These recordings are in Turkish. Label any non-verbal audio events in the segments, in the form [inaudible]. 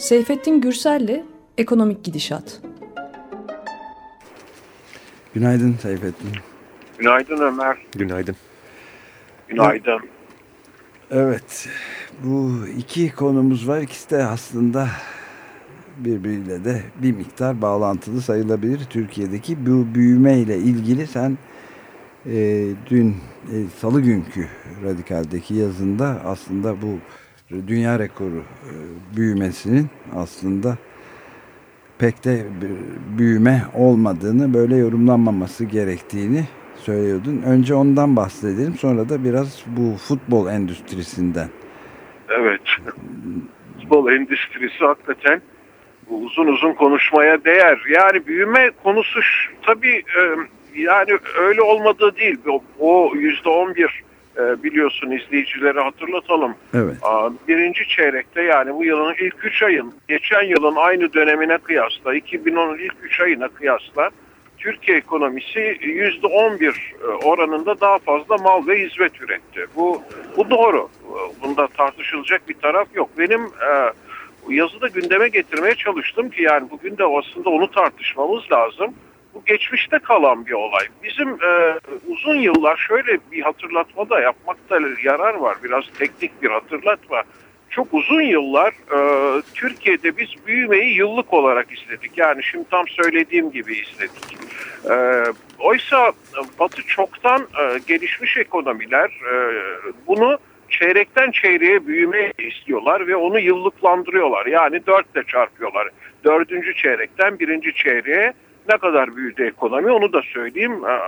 Seyfettin Gürsel'le Ekonomik Gidişat. Günaydın Seyfettin. Günaydın Ömer. Günaydın. Günaydın. Evet, bu iki konumuz var. İkisi de aslında birbiriyle de bir miktar bağlantılı sayılabilir. Türkiye'deki bu büyüme ile ilgili sen e, dün e, salı günkü Radikal'deki yazında aslında bu dünya rekoru e, büyümesinin aslında pek de büyüme olmadığını böyle yorumlanmaması gerektiğini söylüyordun. Önce ondan bahsedelim sonra da biraz bu futbol endüstrisinden. Evet. Futbol endüstrisi hakikaten uzun uzun konuşmaya değer. Yani büyüme konusu tabii yani öyle olmadığı değil. O yüzde on bir e, biliyorsun izleyicilere hatırlatalım. Evet. Birinci çeyrekte yani bu yılın ilk üç ayın geçen yılın aynı dönemine kıyasla 2010'un ilk üç ayına kıyasla Türkiye ekonomisi yüzde on bir e, oranında daha fazla mal ve hizmet üretti. Bu bu doğru. Bunda tartışılacak bir taraf yok. Benim e, yazıda gündeme getirmeye çalıştım ki yani bugün de aslında onu tartışmamız lazım bu geçmişte kalan bir olay. Bizim e, uzun yıllar şöyle bir hatırlatma da yapmakta yarar var. Biraz teknik bir hatırlatma. Çok uzun yıllar e, Türkiye'de biz büyümeyi yıllık olarak izledik. Yani şimdi tam söylediğim gibi izledik. E, oysa Batı çoktan e, gelişmiş ekonomiler e, bunu çeyrekten çeyreğe büyüme istiyorlar ve onu yıllıklandırıyorlar. Yani dörtle çarpıyorlar. Dördüncü çeyrekten birinci çeyreğe ne kadar büyüdü ekonomi onu da söyleyeyim. Ee,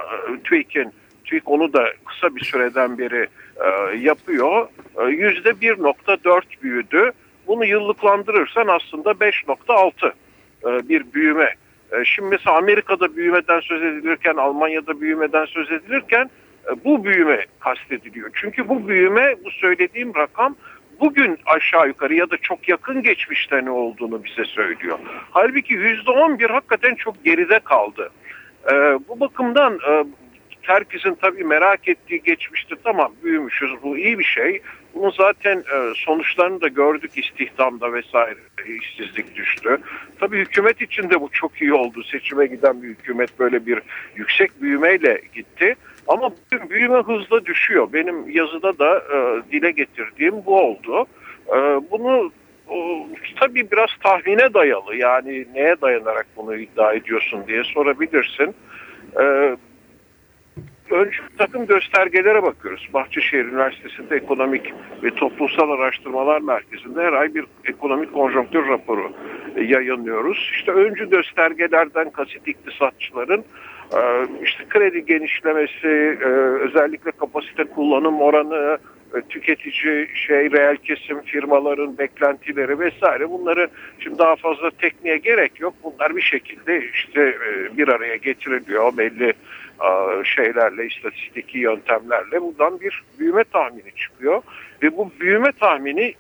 TÜİK'in TÜİK onu da kısa bir süreden beri e, yapıyor. Ee, yüzde 1.4 büyüdü. Bunu yıllıklandırırsan aslında 5.6 e, bir büyüme. E, şimdi mesela Amerika'da büyümeden söz edilirken, Almanya'da büyümeden söz edilirken bu büyüme kastediliyor. Çünkü bu büyüme, bu söylediğim rakam bugün aşağı yukarı ya da çok yakın geçmişte ne olduğunu bize söylüyor. Halbuki yüzde on bir hakikaten çok geride kaldı. Ee, bu bakımdan e, herkesin tabii merak ettiği geçmişte tamam büyümüşüz bu iyi bir şey. Bunun zaten e, sonuçlarını da gördük istihdamda vesaire işsizlik düştü. Tabii hükümet için de bu çok iyi oldu. Seçime giden bir hükümet böyle bir yüksek büyümeyle gitti. Ama bugün büyüme hızla düşüyor. Benim yazıda da e, dile getirdiğim bu oldu. E, bunu o, tabii biraz tahmine dayalı yani neye dayanarak bunu iddia ediyorsun diye sorabilirsin. E, önce takım göstergelere bakıyoruz. Bahçeşehir Üniversitesi'nde Ekonomik ve Toplumsal Araştırmalar Merkezi'nde her ay bir ekonomik konjonktür raporu yayınlıyoruz. İşte öncü göstergelerden kasıt iktisatçıların ee, işte kredi genişlemesi, e, özellikle kapasite kullanım oranı, e, tüketici şey reel kesim firmaların beklentileri vesaire bunları şimdi daha fazla tekniğe gerek yok. Bunlar bir şekilde işte e, bir araya getiriliyor belli şeylerle, istatistiki yöntemlerle buradan bir büyüme tahmini çıkıyor. Ve bu büyüme tahmini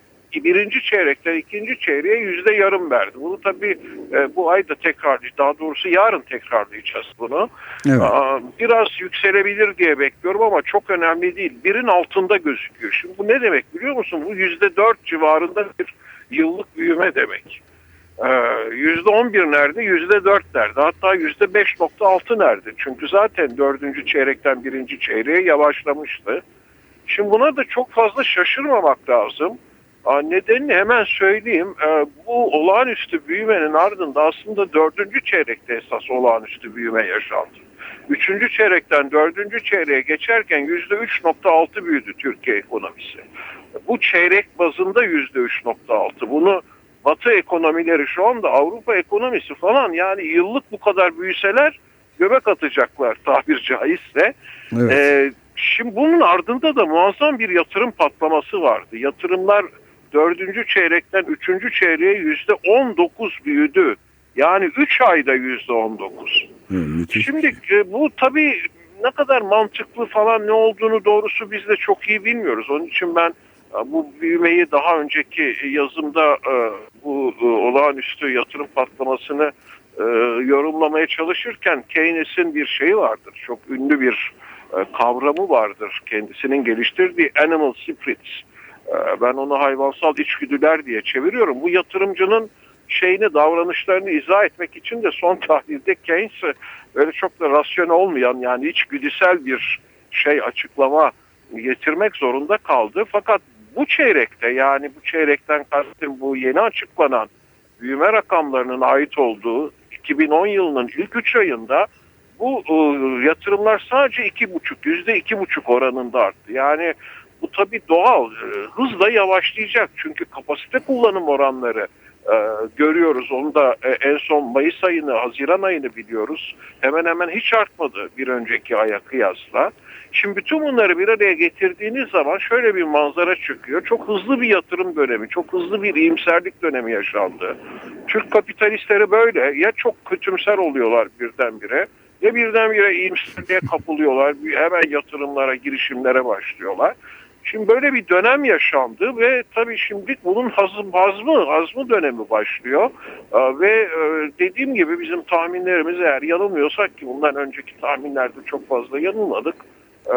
birinci çeyrekten ikinci çeyreğe yüzde yarım verdi. Bunu tabii e, bu ayda tekrarlayacağız. Daha doğrusu yarın tekrarlayacağız bunu. Evet. Aa, biraz yükselebilir diye bekliyorum ama çok önemli değil. Birin altında gözüküyor. Şimdi bu ne demek biliyor musun? Bu yüzde dört civarında bir yıllık büyüme demek. Ee, yüzde on bir nerede? Yüzde dört nerede? Hatta yüzde beş nokta altı nerede? Çünkü zaten dördüncü çeyrekten birinci çeyreğe yavaşlamıştı. Şimdi buna da çok fazla şaşırmamak lazım. Nedenini hemen söyleyeyim. Ee, bu olağanüstü büyümenin ardında aslında dördüncü çeyrekte esas olağanüstü büyüme yaşandı. Üçüncü çeyrekten dördüncü çeyreğe geçerken yüzde üç nokta altı büyüdü Türkiye ekonomisi. Bu çeyrek bazında yüzde üç nokta altı. Bunu Batı ekonomileri şu anda Avrupa ekonomisi falan yani yıllık bu kadar büyüseler göbek atacaklar tabir caizse. Evet. Ee, şimdi bunun ardında da muazzam bir yatırım patlaması vardı. Yatırımlar dördüncü çeyrekten üçüncü çeyreğe yüzde on dokuz büyüdü. Yani üç ayda yüzde on dokuz. Şimdi e, bu tabii ne kadar mantıklı falan ne olduğunu doğrusu biz de çok iyi bilmiyoruz. Onun için ben e, bu büyümeyi daha önceki yazımda e, bu olağanüstü yatırım patlamasını yorumlamaya çalışırken Keynes'in bir şeyi vardır. Çok ünlü bir kavramı vardır. Kendisinin geliştirdiği animal spirits ben onu hayvansal içgüdüler diye çeviriyorum. Bu yatırımcının şeyini, davranışlarını izah etmek için de son [laughs] tahlilde Keynes böyle çok da rasyonel olmayan yani içgüdüsel bir şey açıklama getirmek zorunda kaldı. Fakat bu çeyrekte yani bu çeyrekten kastım bu yeni açıklanan büyüme rakamlarının ait olduğu 2010 yılının ilk 3 ayında bu e, yatırımlar sadece iki buçuk yüzde iki buçuk oranında arttı. Yani bu tabii doğal e, hızla yavaşlayacak çünkü kapasite kullanım oranları e, görüyoruz. Onu da e, en son Mayıs ayını, Haziran ayını biliyoruz. Hemen hemen hiç artmadı bir önceki aya kıyasla. Şimdi bütün bunları bir araya getirdiğiniz zaman şöyle bir manzara çıkıyor. Çok hızlı bir yatırım dönemi, çok hızlı bir iyimserlik dönemi yaşandı. Türk kapitalistleri böyle ya çok kötümser oluyorlar birdenbire ya birdenbire iyimserliğe kapılıyorlar. Hemen yatırımlara, girişimlere başlıyorlar. Şimdi böyle bir dönem yaşandı ve tabii şimdi bunun hazım, hazmı, hazmı dönemi başlıyor. Ee, ve e, dediğim gibi bizim tahminlerimiz eğer yanılmıyorsak ki bundan önceki tahminlerde çok fazla yanılmadık. Ee,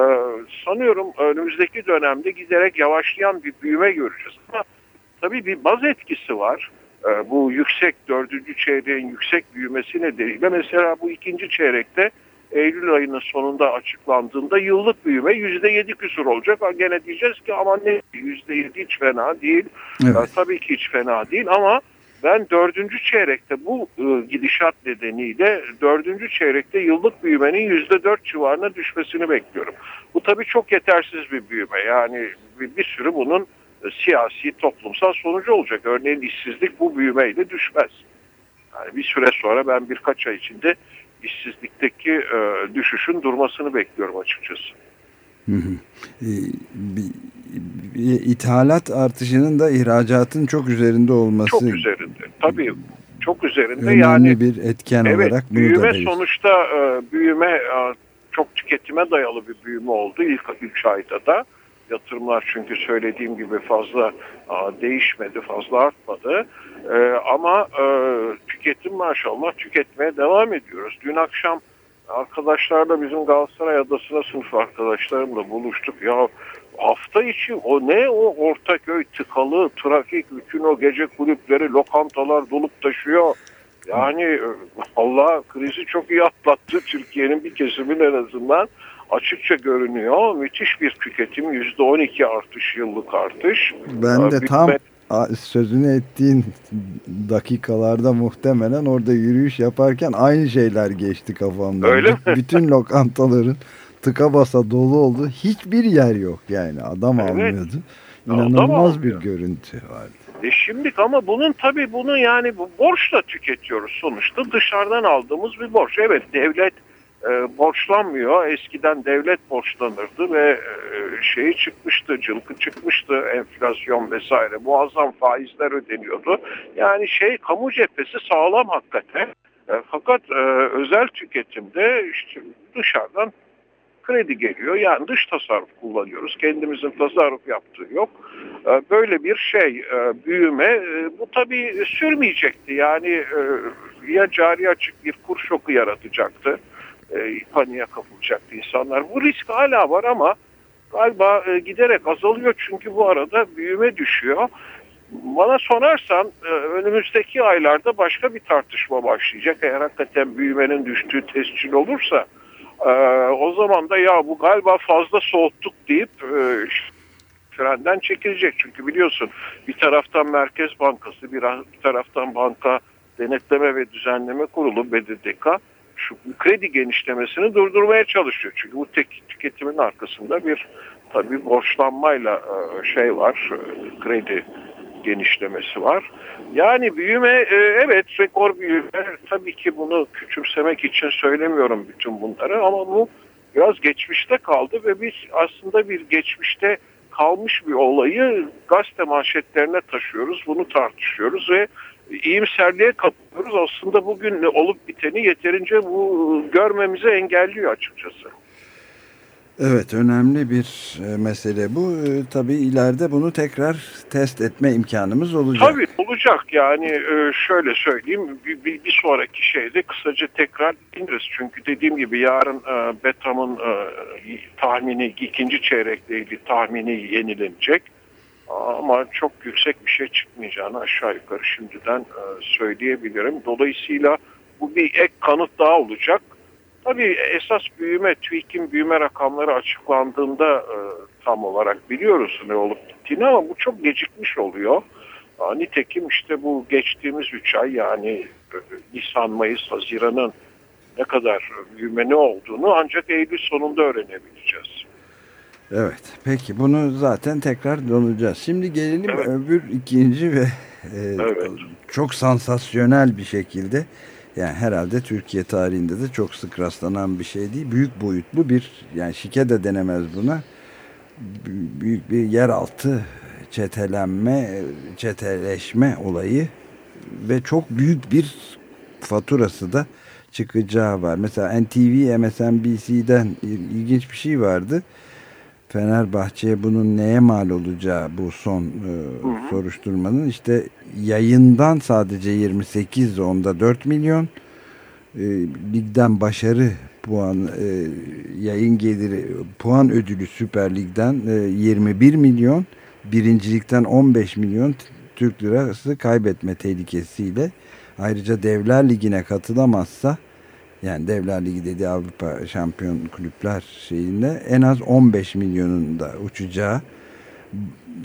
sanıyorum önümüzdeki dönemde giderek yavaşlayan bir büyüme göreceğiz. Ama tabii bir baz etkisi var. Ee, bu yüksek dördüncü çeyreğin yüksek büyümesi nedeniyle mesela bu ikinci çeyrekte Eylül ayının sonunda açıklandığında yıllık büyüme yüzde yedi küsur olacak. Gene diyeceğiz ki ama ne yüzde yedi hiç fena değil. Evet. Yani, tabii ki hiç fena değil ama ben dördüncü çeyrekte bu e, gidişat nedeniyle dördüncü çeyrekte yıllık büyümenin yüzde dört civarına düşmesini bekliyorum. Bu tabii çok yetersiz bir büyüme. Yani bir, bir sürü bunun e, siyasi, toplumsal sonucu olacak. Örneğin işsizlik bu büyümeyle düşmez. Yani bir süre sonra ben birkaç ay içinde işsizlikteki e, düşüşün durmasını bekliyorum açıkçası. Hı hı. E, bir, bir ithalat artışının da ihracatın çok üzerinde olması. Çok üzerinde. Tabii çok üzerinde. Önemli yani, bir etken evet, olarak bunu büyüme da sonuçta e, büyüme e, çok tüketime dayalı bir büyüme oldu ilk 3 ayda da. Yatırımlar çünkü söylediğim gibi fazla değişmedi, fazla artmadı. E, ama e, tüketim maşallah tüketmeye devam ediyoruz. Dün akşam arkadaşlarla bizim Galatasaray Adası'na sınıf arkadaşlarımla buluştuk. Ya hafta içi o ne o Ortaköy tıkalı, trafik, bütün o gece kulüpleri, lokantalar dolup taşıyor. Yani e, Allah krizi çok iyi atlattı Türkiye'nin bir kesimin en azından açıkça görünüyor. Müthiş bir tüketim. %12 artış, yıllık artış. Ben de tam sözünü ettiğin dakikalarda muhtemelen orada yürüyüş yaparken aynı şeyler geçti kafamdan. Öyle mi? Bütün lokantaların tıka basa dolu oldu. Hiçbir yer yok yani. Adam evet. almıyordu. İnanılmaz Adam bir görüntü vardı. E şimdi ama bunun tabii bunu yani bu borçla tüketiyoruz sonuçta. Dışarıdan aldığımız bir borç. Evet devlet e, borçlanmıyor. Eskiden devlet borçlanırdı ve e, şeyi çıkmıştı, cılkı çıkmıştı, enflasyon vesaire. Muazzam faizler ödeniyordu. Yani şey kamu cephesi sağlam hakikaten. E, fakat e, özel tüketimde işte dışarıdan kredi geliyor. Yani dış tasarruf kullanıyoruz. Kendimizin tasarruf yaptığı yok. E, böyle bir şey e, büyüme e, bu tabii sürmeyecekti. Yani ya cari açık bir kur şoku yaratacaktı e, paniğe kapılacaktı insanlar. Bu risk hala var ama galiba e, giderek azalıyor çünkü bu arada büyüme düşüyor. Bana sorarsan e, önümüzdeki aylarda başka bir tartışma başlayacak. Eğer hakikaten büyümenin düştüğü tescil olursa e, o zaman da ya bu galiba fazla soğuttuk deyip e, frenden çekilecek. Çünkü biliyorsun bir taraftan Merkez Bankası bir taraftan Banka Denetleme ve Düzenleme Kurulu BDDK şu kredi genişlemesini durdurmaya çalışıyor. Çünkü bu tüketimin arkasında bir tabii borçlanmayla e, şey var, e, kredi genişlemesi var. Yani büyüme e, evet rekor büyüme tabii ki bunu küçümsemek için söylemiyorum bütün bunları ama bu biraz geçmişte kaldı ve biz aslında bir geçmişte kalmış bir olayı gazete manşetlerine taşıyoruz, bunu tartışıyoruz ve iyimserliğe kapılıyoruz. Aslında bugün olup biteni yeterince bu görmemizi engelliyor açıkçası. Evet önemli bir e, mesele bu. E, tabii ileride bunu tekrar test etme imkanımız olacak. Tabii olacak yani e, şöyle söyleyeyim bir, bir, sonraki şeyde kısaca tekrar ineriz. Çünkü dediğim gibi yarın Betam'ın tahmini ikinci çeyrekle ilgili tahmini yenilenecek. Ama çok yüksek bir şey çıkmayacağını aşağı yukarı şimdiden e, söyleyebilirim. Dolayısıyla bu bir ek kanıt daha olacak. Tabii esas büyüme, TÜİK'in büyüme rakamları açıklandığında e, tam olarak biliyoruz ne olup gittiğini ama bu çok gecikmiş oluyor. Nitekim işte bu geçtiğimiz 3 ay yani e, Nisan, Mayıs, Haziran'ın ne kadar büyüme ne olduğunu ancak Eylül sonunda öğrenebileceğiz. Evet peki bunu zaten tekrar döneceğiz. Şimdi gelelim evet. öbür ikinci ve e, evet. çok sansasyonel bir şekilde yani herhalde Türkiye tarihinde de çok sık rastlanan bir şey değil. Büyük boyutlu bir yani şike de denemez buna. Büyük bir yeraltı çetelenme, çeteleşme olayı ve çok büyük bir faturası da çıkacağı var. Mesela NTV, MSNBC'den ilginç bir şey vardı. Fenerbahçe'ye bunun neye mal olacağı bu son e, hı hı. soruşturmanın? İşte yayından sadece 28 onda 4 milyon. E, ligden başarı puan e, yayın geliri puan ödülü Süper Lig'den e, 21 milyon. Birincilikten 15 milyon Türk lirası kaybetme tehlikesiyle. Ayrıca Devler Ligi'ne katılamazsa yani Devler Ligi dediği Avrupa Şampiyon Kulüpler şeyinde en az 15 milyonun da uçacağı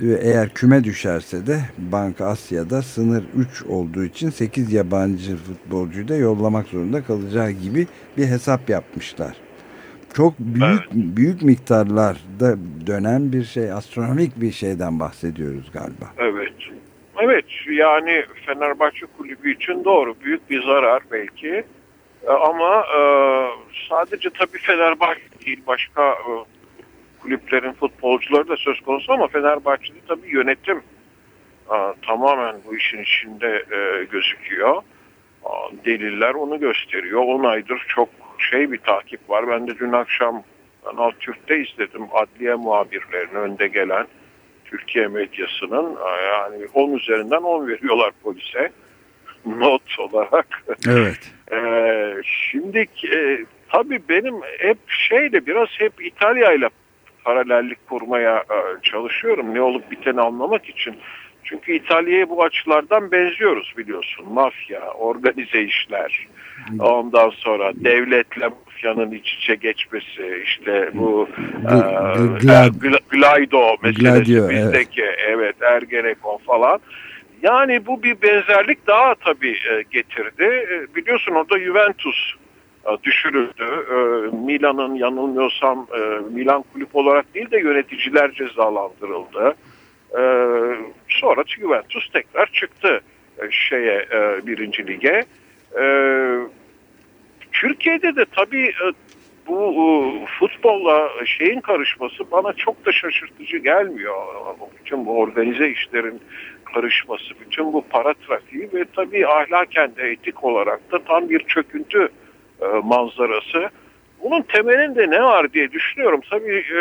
eğer küme düşerse de Banka Asya'da sınır 3 olduğu için 8 yabancı futbolcuyu da yollamak zorunda kalacağı gibi bir hesap yapmışlar. Çok büyük evet. büyük miktarlarda dönen bir şey, astronomik bir şeyden bahsediyoruz galiba. Evet. Evet yani Fenerbahçe kulübü için doğru büyük bir zarar belki. E, ama e, sadece tabii Fenerbahçe değil başka e, kulüplerin futbolcuları da söz konusu ama Fenerbahçe'de tabii yönetim tamamen bu işin içinde gözüküyor. deliller onu gösteriyor. 10 aydır çok şey bir takip var. Ben de dün akşam Kanal Türk'te izledim adliye muhabirlerinin önde gelen Türkiye medyasının yani 10 üzerinden 10 veriyorlar polise not olarak. Evet. ee, şimdi e, tabii benim hep şeyle biraz hep İtalya ile paralellik kurmaya e, çalışıyorum ne olup biteni anlamak için. Çünkü İtalya'ya bu açılardan benziyoruz biliyorsun. Mafya, organize işler, ondan sonra devletle mafyanın iç içe geçmesi, işte bu G e, meselesi Gladio, bizdeki, evet. evet Ergenekon falan. Yani bu bir benzerlik daha tabii e, getirdi. E, biliyorsun orada Juventus e, düşürüldü. Milan'ın yanılmıyorsam Milan kulüp olarak değil de yöneticiler cezalandırıldı. Sonra Juventus tekrar çıktı şeye birinci lige. Türkiye'de de tabii bu futbolla şeyin karışması bana çok da şaşırtıcı gelmiyor. Bütün bu organize işlerin karışması, bütün bu para trafiği ve tabii ahlaken de etik olarak da tam bir çöküntü e, manzarası. Bunun temelinde ne var diye düşünüyorum. Tabii e,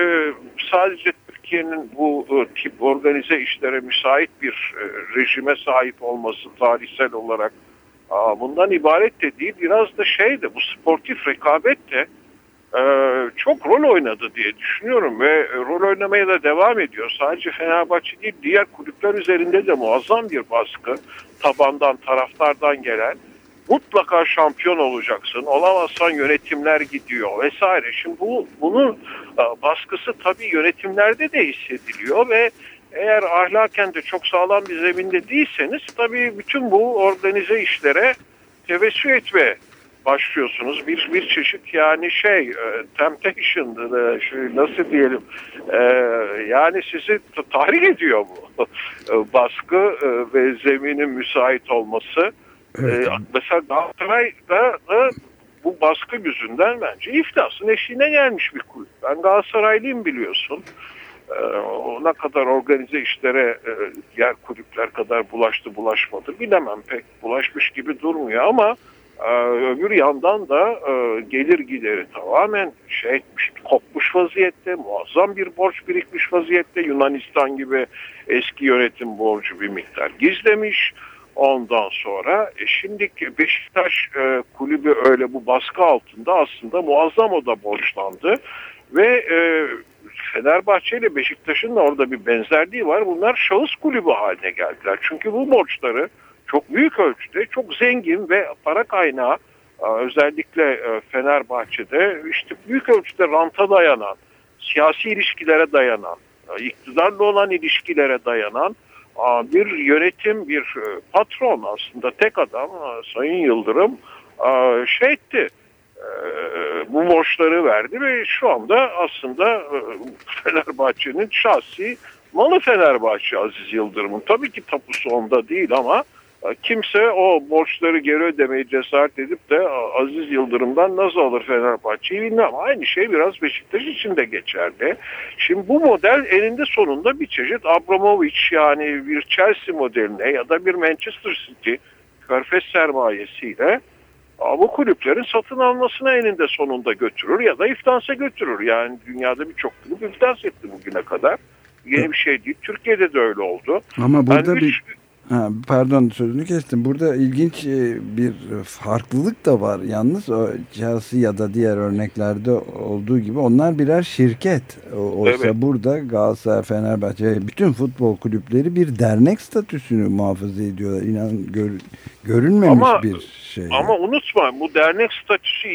sadece Türkiye'nin bu e, tip organize işlere müsait bir rejime sahip olması tarihsel olarak bundan ibaret de değil. Biraz da şey de bu sportif rekabet de e, çok rol oynadı diye düşünüyorum ve rol oynamaya da devam ediyor. Sadece Fenerbahçe değil diğer kulüpler üzerinde de muazzam bir baskı tabandan taraftardan gelen mutlaka şampiyon olacaksın. Olamazsan yönetimler gidiyor vesaire. Şimdi bu bunun e, baskısı tabii yönetimlerde de hissediliyor ve eğer ahlaken de çok sağlam bir zeminde değilseniz tabii bütün bu organize işlere tevessü etme başlıyorsunuz. Bir bir çeşit yani şey e, temptation'dır e, şey, nasıl diyelim e, yani sizi tahrik ediyor bu [laughs] baskı ve zeminin müsait olması. Evet. E, mesela Galatasaray'da da bu baskı yüzünden bence iflasın eşiğine gelmiş bir kulüp. Ben Galatasaraylıyım biliyorsun. Ne kadar organize işlere diğer kulüpler kadar bulaştı bulaşmadı bilemem pek bulaşmış gibi durmuyor ama öbür yandan da e, gelir gideri tamamen şey etmiş, kopmuş vaziyette, muazzam bir borç birikmiş vaziyette. Yunanistan gibi eski yönetim borcu bir miktar gizlemiş. Ondan sonra e, şimdiki Beşiktaş e, kulübü öyle bu baskı altında aslında muazzam o da borçlandı. Ve e, Fenerbahçe ile Beşiktaş'ın da orada bir benzerliği var. Bunlar şahıs kulübü haline geldiler. Çünkü bu borçları çok büyük ölçüde çok zengin ve para kaynağı özellikle e, Fenerbahçe'de işte büyük ölçüde ranta dayanan, siyasi ilişkilere dayanan, e, iktidarla olan ilişkilere dayanan bir yönetim, bir e, patron aslında tek adam Sayın Yıldırım şey etti bu borçları verdi ve şu anda aslında Fenerbahçe'nin şahsi malı Fenerbahçe Aziz Yıldırım'ın. Tabii ki tapusu onda değil ama kimse o borçları geri ödemeyi cesaret edip de Aziz Yıldırım'dan nasıl alır Fenerbahçe'yi bilmem. Aynı şey biraz Beşiktaş için de geçerli. Şimdi bu model eninde sonunda bir çeşit Abramovich yani bir Chelsea modeline ya da bir Manchester City körfez sermayesiyle bu kulüplerin satın almasına eninde sonunda götürür ya da iftansa götürür. Yani dünyada birçok kulüp iftans etti bugüne kadar. Yeni bir şey değil. Türkiye'de de öyle oldu. Ama burada yani bir... Ha, pardon sözünü kestim. Burada ilginç e, bir farklılık da var. Yalnız o Chelsea ya da diğer örneklerde olduğu gibi onlar birer şirket. Oysa evet. burada Galatasaray, Fenerbahçe, bütün futbol kulüpleri bir dernek statüsünü muhafaza ediyorlar. İnan gör, görünmemiş ama, bir şey. Ama unutma bu dernek statüsü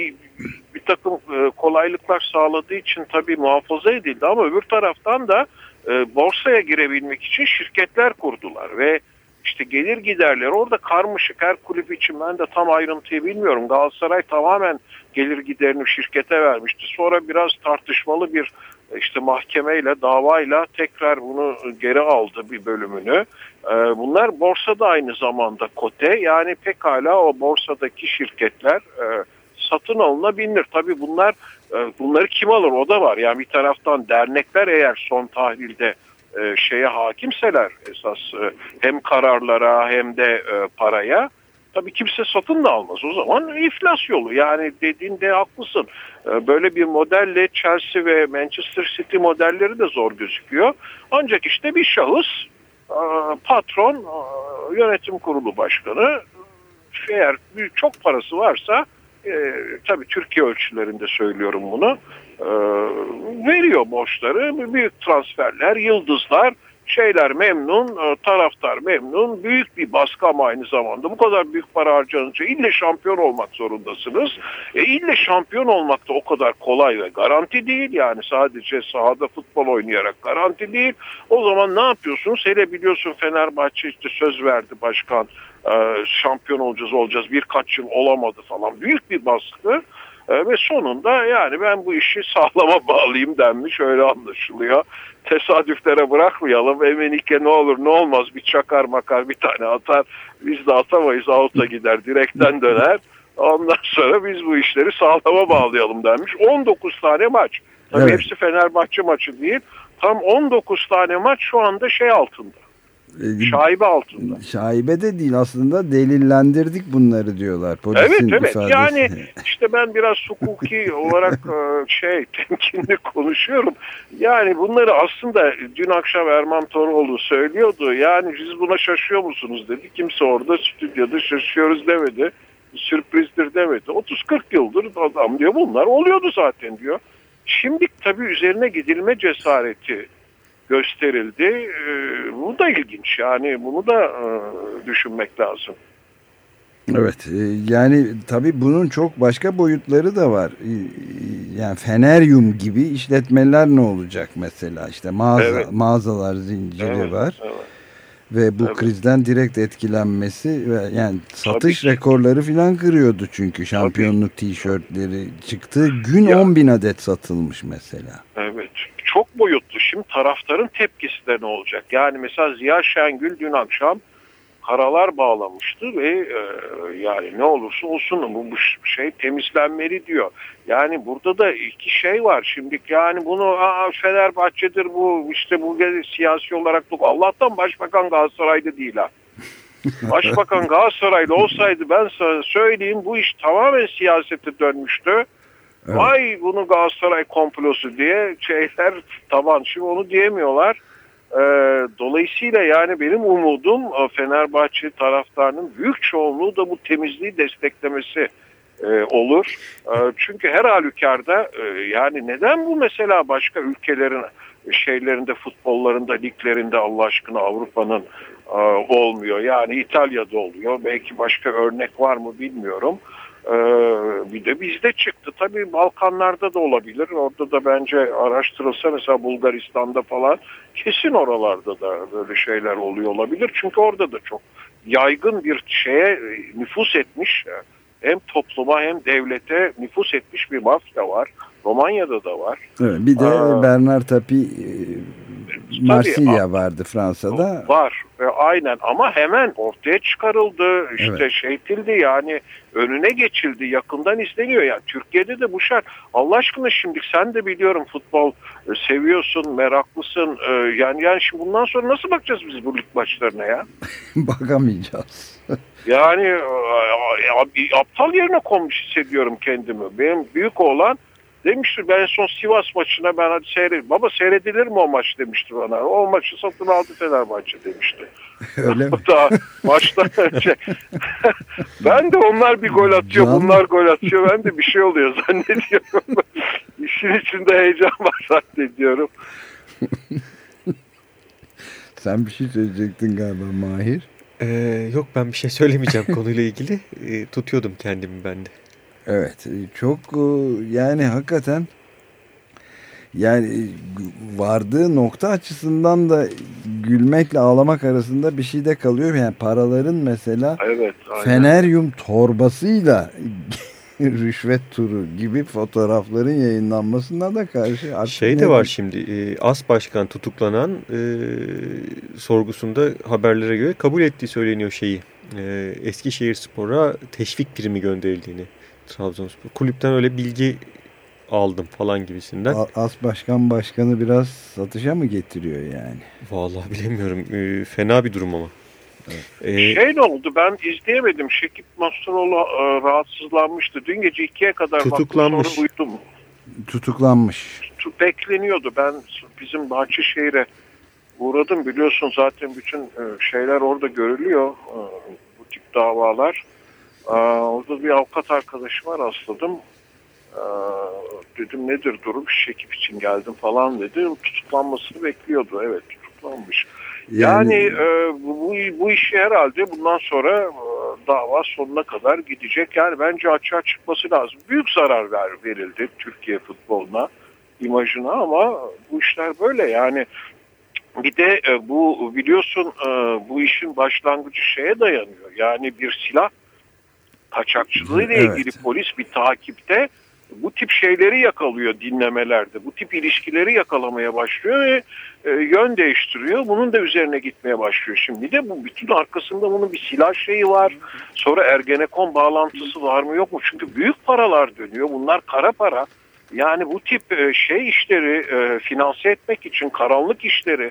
bir takım e, kolaylıklar sağladığı için tabii muhafaza edildi ama öbür taraftan da e, borsaya girebilmek için şirketler kurdular ve işte gelir giderleri orada karmaşık her kulüp için ben de tam ayrıntıyı bilmiyorum. Galatasaray tamamen gelir giderini şirkete vermişti. Sonra biraz tartışmalı bir işte mahkemeyle davayla tekrar bunu geri aldı bir bölümünü. Ee, bunlar borsada aynı zamanda kote yani pekala o borsadaki şirketler e, satın alınabilir. Tabii bunlar e, bunları kim alır o da var. Yani bir taraftan dernekler eğer son tahlilde e, şeye hakimseler esas e, hem kararlara hem de e, paraya tabii kimse satın da almaz. O zaman iflas yolu. Yani dediğinde haklısın. Böyle bir modelle Chelsea ve Manchester City modelleri de zor gözüküyor. Ancak işte bir şahıs patron yönetim kurulu başkanı eğer çok parası varsa tabii Türkiye ölçülerinde söylüyorum bunu e, veriyor borçları. Büyük transferler, yıldızlar, şeyler memnun, e, taraftar memnun. Büyük bir baskı ama aynı zamanda. Bu kadar büyük para harcanınca ille şampiyon olmak zorundasınız. E, ille şampiyon olmak da o kadar kolay ve garanti değil. Yani sadece sahada futbol oynayarak garanti değil. O zaman ne yapıyorsunuz? Hele biliyorsun Fenerbahçe işte söz verdi başkan. E, şampiyon olacağız olacağız birkaç yıl olamadı falan. Büyük bir baskı. E, ve sonunda yani ben bu işi sağlama [laughs] bağlayayım denmiş öyle anlaşılıyor. Tesadüflere bırakmayalım. Emenike ne olur ne olmaz bir çakar makar bir tane atar. Biz de atamayız out'a gider direkten döner. Ondan sonra biz bu işleri sağlama bağlayalım denmiş. 19 tane maç. Tabii evet. hepsi Fenerbahçe maçı değil. Tam 19 tane maç şu anda şey altında. E, şaibe altında. Şaibe de değil aslında delillendirdik bunları diyorlar. Polisin evet evet ifadesi. yani [laughs] işte ben biraz hukuki olarak e, şey [laughs] temkinli konuşuyorum. Yani bunları aslında dün akşam Erman Toroğlu söylüyordu. Yani siz buna şaşıyor musunuz dedi. Kimse orada stüdyoda şaşıyoruz demedi. Sürprizdir demedi. 30-40 yıldır adam diyor bunlar oluyordu zaten diyor. Şimdi tabii üzerine gidilme cesareti gösterildi. Ee, bu da ilginç yani bunu da e, düşünmek lazım. Evet e, yani tabii bunun çok başka boyutları da var. E, yani Feneryum gibi işletmeler ne olacak mesela işte mağaza, evet. mağazalar zinciri evet, var. Evet. Ve bu evet. krizden direkt etkilenmesi ve yani satış Tabii. rekorları falan kırıyordu çünkü şampiyonluk tişörtleri çıktığı gün ya. 10 bin adet satılmış mesela. Evet çok boyutlu. Şimdi taraftarın tepkisi de ne olacak? Yani mesela Ziya Şengül dün akşam karalar bağlamıştı ve e, yani ne olursa olsun bu, bu şey temizlenmeli diyor. Yani burada da iki şey var. Şimdi yani bunu aa, Fenerbahçe'dir bu işte bu siyasi olarak bu Allah'tan Başbakan Galatasaray'da değil ha. [laughs] Başbakan Galatasaraylı olsaydı ben sana söyleyeyim bu iş tamamen siyasete dönmüştü. Evet. Vay bunu Galatasaray komplosu diye şeyler taban. Şimdi onu diyemiyorlar. Ee, dolayısıyla yani benim umudum e, Fenerbahçe taraftarının büyük çoğunluğu da bu temizliği desteklemesi. e, olur. E, çünkü her halükarda e, yani neden bu mesela başka ülkelerin şeylerinde, futbollarında, liglerinde Allah aşkına Avrupa'nın e, olmuyor. Yani İtalya'da oluyor. Belki başka örnek var mı bilmiyorum. E, bir de bizde çıktı. Tabii Balkanlarda da olabilir. Orada da bence araştırılsa mesela Bulgaristan'da falan kesin oralarda da böyle şeyler oluyor olabilir. Çünkü orada da çok yaygın bir şeye e, nüfus etmiş hem topluma hem devlete nüfus etmiş bir mafya var. Romanya'da da var. Evet, bir de Aa, Bernard Tapie Marsilya vardı Fransa'da. Var. E, aynen ama hemen ortaya çıkarıldı. İşte evet. şeytildi yani önüne geçildi. Yakından izleniyor. Yani Türkiye'de de bu şart. Allah aşkına şimdi sen de biliyorum futbol e, seviyorsun, meraklısın. E, yani yani şimdi bundan sonra nasıl bakacağız biz bu lig maçlarına ya? [laughs] Bakamayacağız. yani e, aptal yerine konmuş hissediyorum kendimi. Benim büyük oğlan Demişti ben son Sivas maçına ben hadi seyredeyim. Baba seyredilir mi o maç demişti bana. O maçı satın aldı Fenerbahçe demişti. [laughs] Öyle mi? [laughs] Daha maçtan önce. [laughs] ben de onlar bir gol atıyor Can... bunlar gol atıyor. Ben de bir şey oluyor zannediyorum. İşin içinde heyecan var zannediyorum. Sen bir şey söyleyecektin galiba Mahir. Ee, yok ben bir şey söylemeyeceğim konuyla ilgili. Ee, tutuyordum kendimi ben de. Evet çok e, yani hakikaten yani vardığı nokta açısından da gülmekle ağlamak arasında bir şey de kalıyor. Yani paraların mesela evet, Feneryum torbasıyla [laughs] rüşvet turu gibi fotoğrafların yayınlanmasına da karşı. Şey de var şimdi e, As Başkan tutuklanan e, sorgusunda haberlere göre kabul ettiği söyleniyor şeyi. E, Eskişehir Spor'a teşvik primi gönderildiğini. Trabzonspor. Kulüpten öyle bilgi aldım falan gibisinden. As başkan başkanı biraz satışa mı getiriyor yani? Vallahi bilemiyorum. E, fena bir durum ama. Evet. Ee, şey ne oldu ben izleyemedim. Şekip Masteroğlu e, rahatsızlanmıştı. Dün gece ikiye kadar tutuklanmış. sonra uyudum. Tutuklanmış. Bekleniyordu. Ben bizim Bahçeşehir'e uğradım. Biliyorsun zaten bütün e, şeyler orada görülüyor. E, bu tip davalar. Orada bir avukat arkadaşım var rastladım. Dedim nedir durum çekip için geldim falan dedi. Tutuklanmasını bekliyordu. Evet tutuklanmış. Yani, yani e, bu, bu işi herhalde bundan sonra e, dava sonuna kadar gidecek. Yani bence açığa çıkması lazım. Büyük zarar ver, verildi Türkiye futboluna, imajına ama bu işler böyle yani. Bir de e, bu biliyorsun e, bu işin başlangıcı şeye dayanıyor. Yani bir silah kaçakçılığıyla evet. ilgili polis bir takipte bu tip şeyleri yakalıyor dinlemelerde. Bu tip ilişkileri yakalamaya başlıyor ve e, yön değiştiriyor. Bunun da üzerine gitmeye başlıyor. Şimdi de bu bütün arkasında bunun bir silah şeyi var. Sonra Ergenekon bağlantısı var mı yok mu? Çünkü büyük paralar dönüyor. Bunlar kara para. Yani bu tip e, şey işleri e, finanse etmek için, karanlık işleri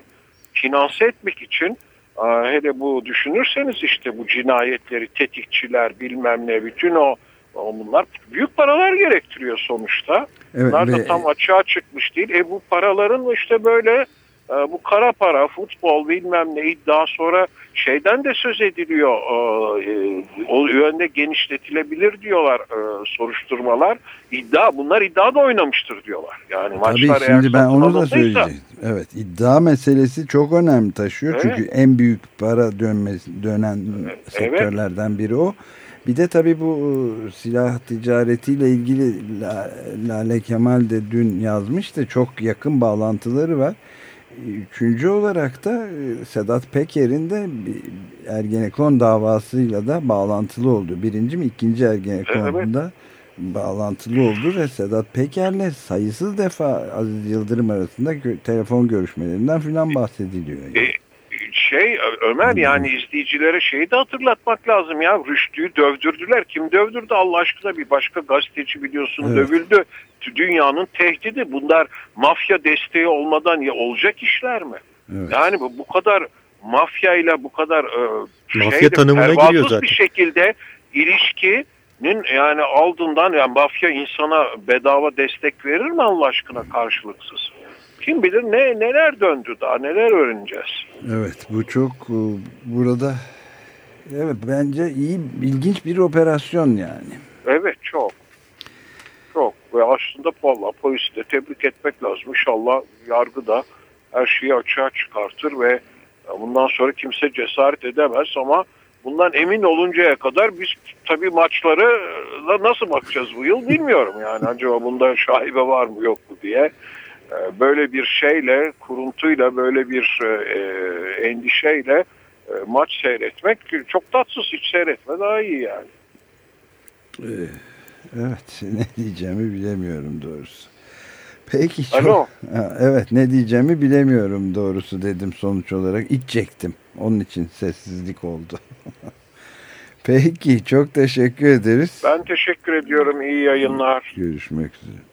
finanse etmek için hele bu düşünürseniz işte bu cinayetleri, tetikçiler bilmem ne bütün o bunlar büyük paralar gerektiriyor sonuçta. Evet, Bunlar da ve... tam açığa çıkmış değil. E bu paraların işte böyle e, bu kara para, futbol bilmem ne iddia sonra şeyden de söz ediliyor. E, e, o yönde genişletilebilir diyorlar soruşturmalar. İddia bunlar iddia da oynamıştır diyorlar. Yani maçlar Tabii şimdi ben onu da söyleyeceğim. Evet iddia meselesi çok önemli taşıyor. Evet. Çünkü en büyük para dönmesi, dönen evet. sektörlerden biri o. Bir de tabii bu silah ticaretiyle ilgili Lale Kemal de dün yazmıştı. Çok yakın bağlantıları var. Üçüncü olarak da e, Sedat Peker'in de Ergenekon davasıyla da bağlantılı oldu. Birinci mi ikinci Ergenekon'da evet. bağlantılı oldu ve Sedat Peker'le sayısız defa Aziz Yıldırım arasında telefon görüşmelerinden filan bahsediliyor. Yani. E, şey Ömer yani izleyicilere şeyi de hatırlatmak lazım ya. Rüştü'yü dövdürdüler. Kim dövdürdü Allah aşkına bir başka gazeteci biliyorsun evet. dövüldü. Dünyanın tehdidi. Bunlar mafya desteği olmadan ya olacak işler mi? Evet. Yani bu, bu kadar mafyayla bu kadar e, mafya şeyde, tanımına giriyor zaten. bir şekilde ilişkinin yani aldığından yani mafya insana bedava destek verir mi Allah aşkına karşılıksız? Kim bilir ne neler döndü daha neler öğreneceğiz. Evet bu çok e, burada evet bence iyi ilginç bir operasyon yani. Evet çok. Çok. Ve aslında valla polisi de tebrik etmek lazım. İnşallah yargı da her şeyi açığa çıkartır ve bundan sonra kimse cesaret edemez ama bundan emin oluncaya kadar biz tabii maçları nasıl bakacağız bu yıl bilmiyorum yani acaba bunda şaibe var mı yok mu diye e, böyle bir şeyle kuruntuyla böyle bir e, e, endişeyle maç seyretmek çok tatsız hiç seyretme daha iyi yani. Evet [laughs] ne diyeceğimi bilemiyorum doğrusu. Peki çok. Alo. Evet ne diyeceğimi bilemiyorum doğrusu dedim sonuç olarak. İçecektim. Onun için sessizlik oldu. [laughs] Peki çok teşekkür ederiz. Ben teşekkür ediyorum. İyi yayınlar. Görüşmek üzere.